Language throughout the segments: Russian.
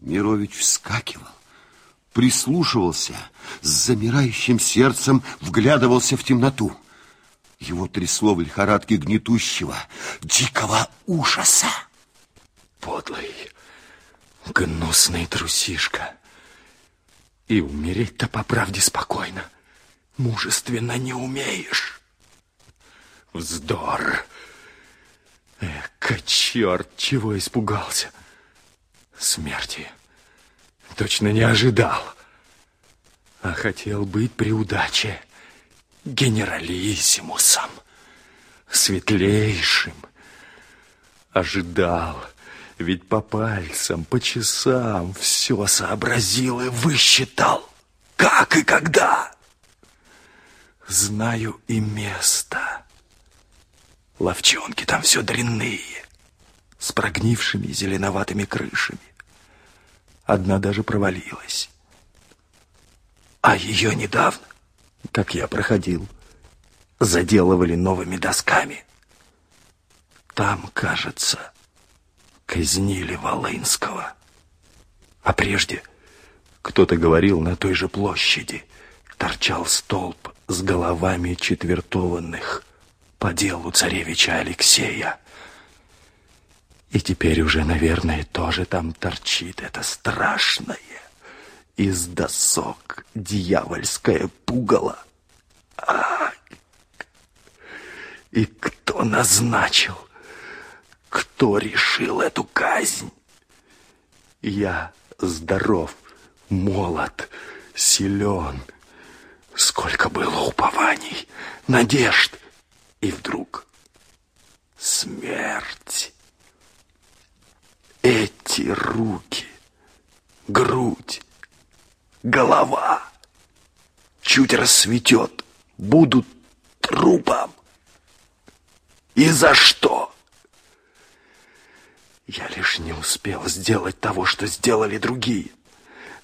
Мирович вскакивал, прислушивался, с замирающим сердцем вглядывался в темноту. Его трясло в лихорадке гнетущего, дикого ужаса. Подлый, гнусный трусишка. И умереть-то по правде спокойно. Мужественно не умеешь. Вздор. Эка, черт, чего испугался. Смерти. Точно не ожидал. А хотел быть при удаче генералиссимусом, светлейшим. Ожидал, ведь по пальцам, по часам все сообразил и высчитал, как и когда. Знаю и место. Ловчонки там все дрянные, с прогнившими зеленоватыми крышами. Одна даже провалилась. А ее недавно как я проходил, заделывали новыми досками. Там, кажется, казнили Волынского. А прежде кто-то говорил на той же площади, торчал столб с головами четвертованных по делу царевича Алексея. И теперь уже, наверное, тоже там торчит это страшное из досок дьявольское пугало. А, и кто назначил, кто решил эту казнь? Я здоров, молод, силен. Сколько было упований, надежд. И вдруг смерть. Эти руки, грудь, голова. Чуть рассветет, будут трупом. И за что? Я лишь не успел сделать того, что сделали другие.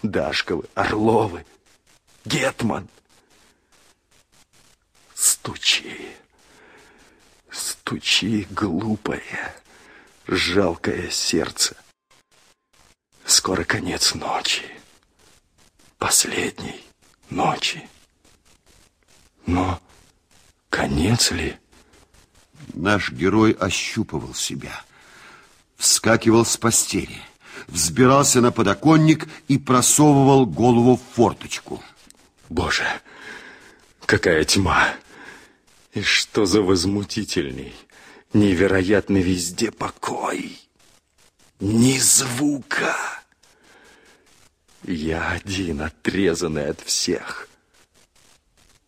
Дашковы, Орловы, Гетман. Стучи, стучи, глупое, жалкое сердце. Скоро конец ночи последней ночи. Но конец ли? Наш герой ощупывал себя, вскакивал с постели, взбирался на подоконник и просовывал голову в форточку. Боже, какая тьма! И что за возмутительный, невероятно везде покой! Ни звука! Я один, отрезанный от всех.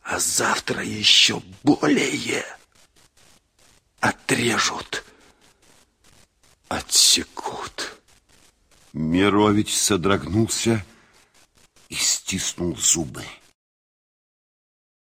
А завтра еще более отрежут, отсекут. Мирович содрогнулся и стиснул зубы.